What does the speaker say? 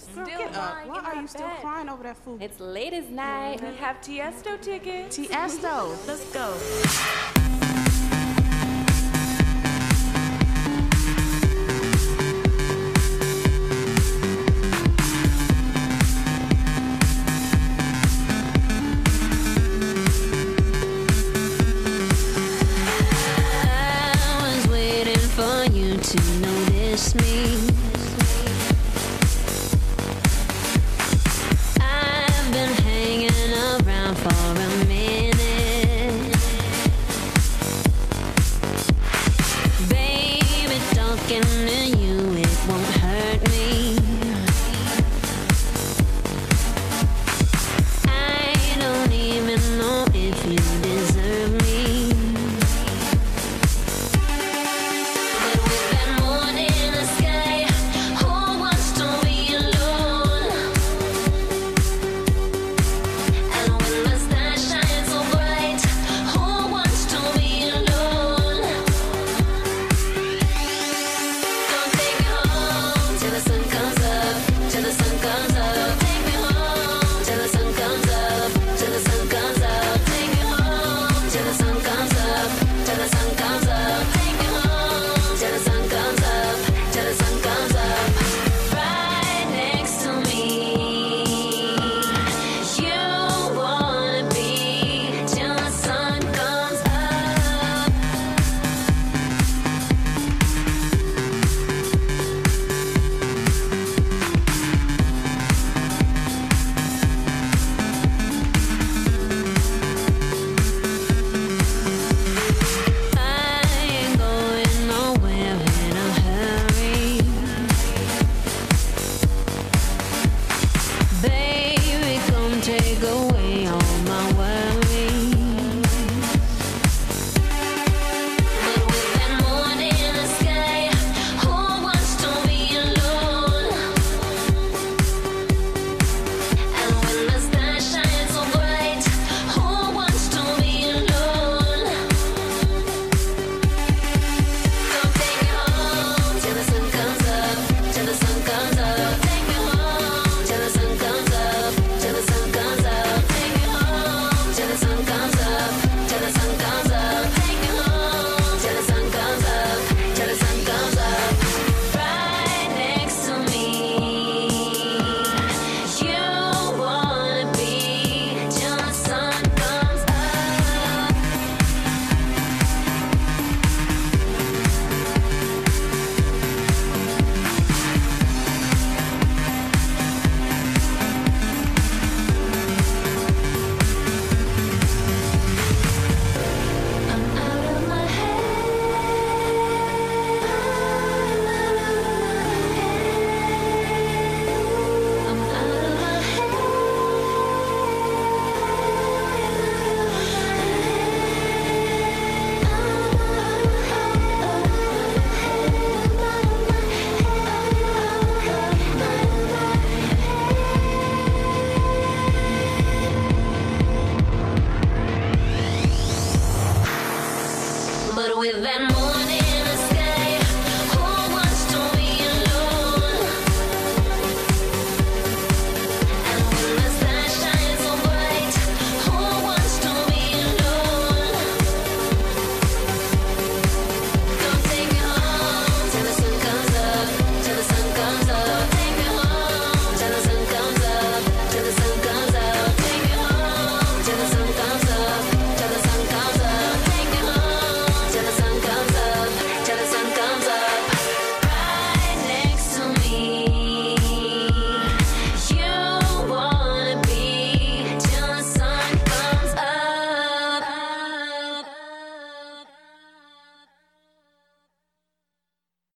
Why are you still Get up. Why are you still bed? crying over that food? It's late as night. We have Tiesto tickets. Tiesto. Let's go. I